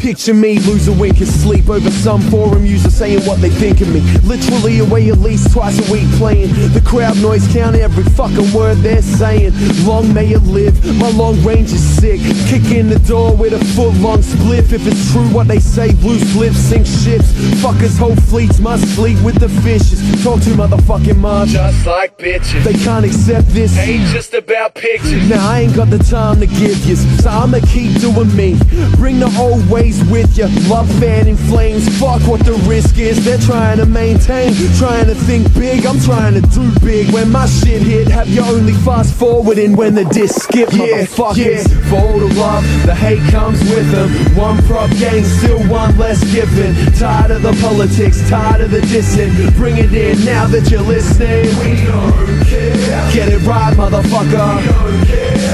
Picture me lose a wink of sleep over some forum user saying what they think of me. Literally away at least twice a week playing. The crowd noise count every fucking word they're saying. Long may it live, my long range is sick. Kick in the door with a foot long spliff. If it's true what they say, loose lips sink ships. Fuckers whole fleets must sleep with the fishes. Talk to motherfucking mob. Just like bitches. They can't accept this. Ain't just about pictures. Now I ain't got the time to give you, so I'ma keep doing me. Bring the old ways with you. Love fan in flames. Fuck what the risk is. They're trying to maintain, trying to think big. I'm trying to do big. When my shit hit, have you only fast forwarding when the disc skip, Yeah, motherfuckers. yeah. For all the love, the hate comes with them. One prop gang, still one less given. Tired of the politics, tired of the dissing. Bring it in now that you're listening. We don't care. Get it right, motherfucker.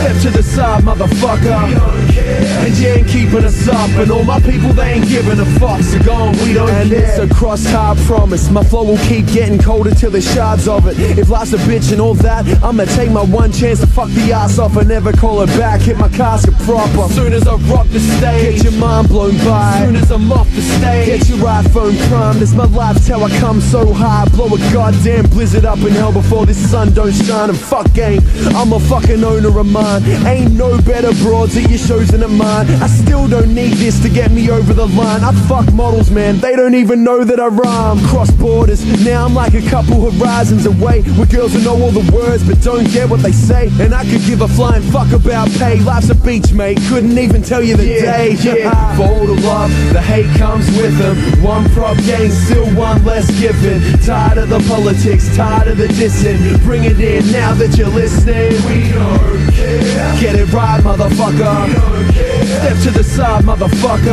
Step to the side, motherfucker. And you ain't keeping us up. And all my people, they ain't giving a fuck. So go on, we don't and care. it's a cross-hard promise. My flow will keep getting colder till there's shards of it. If life's a bitch and all that, I'ma take my one chance to fuck the ass off and never call it back. Hit my casket proper. Soon as I rock the stage, get your mind blown by. Soon as I'm off the stage, get your iPhone primed. It's my life's how I come so high. Blow a goddamn blizzard up in hell before this sun don't shine. And fuck game, I'm a fucking owner of mine. Ain't no better broads at your shows than at mine. I still don't need this to get me over the line. I fuck models, man. They don't even know that I rhyme. Cross borders, now I'm like a couple horizons away. With girls who know all the words but don't get what they say. And I could give a flying fuck about pay. Life's a beach, mate. Couldn't even tell you the day. Yeah. For all the love, the hate comes with them. One prop gang, still one less given. Tired of the politics, tired of the dissing. Bring it in now that you're listening. We don't care. Get it right, motherfucker. To the side, motherfucker.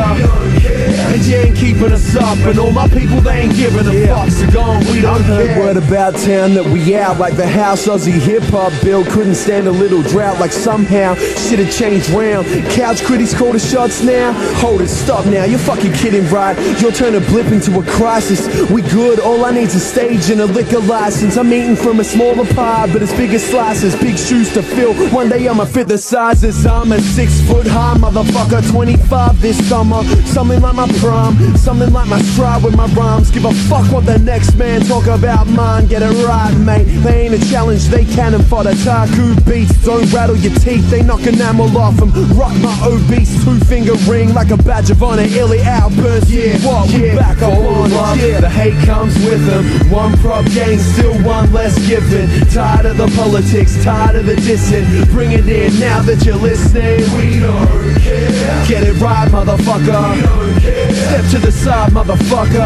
And you ain't keeping us up. And all my people, they ain't giving a fuck. So go on, we don't care. Word about town that we out like the house Aussie hip hop built. Couldn't stand a little drought like somehow shit had changed round. Couch critics call the shots now. Hold it, stop now. You're fucking kidding, right? You'll turn a blip into a crisis. We good, all I need's a stage and a liquor license. I'm eating from a smaller pie, but it's bigger slices. Big shoes to fill. One day I'ma fit the sizes. I'm a six foot high motherfucker, 25 this summer. Something like my prime, something like my stride with my rhymes. Give a fuck what the next man talk about mine. Get it right, mate. They ain't a challenge, they cannon fodder. Taku beats, don't rattle your teeth. They knock enamel off them. Rock my obese two finger ring like a badge of honor. Illy outburst. Yeah, what? We back up on it. Yeah, the hate comes with them. One prop gang, still one less given. Tired of the politics, tired of the dissing. Bring it in now that you're listening. We don't care. Get it right, motherfucker. Step to the side, motherfucker.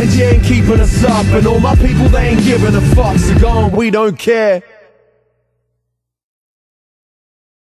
And you ain't keeping us up. And all my people, they ain't giving a fuck. So go on, we don't care.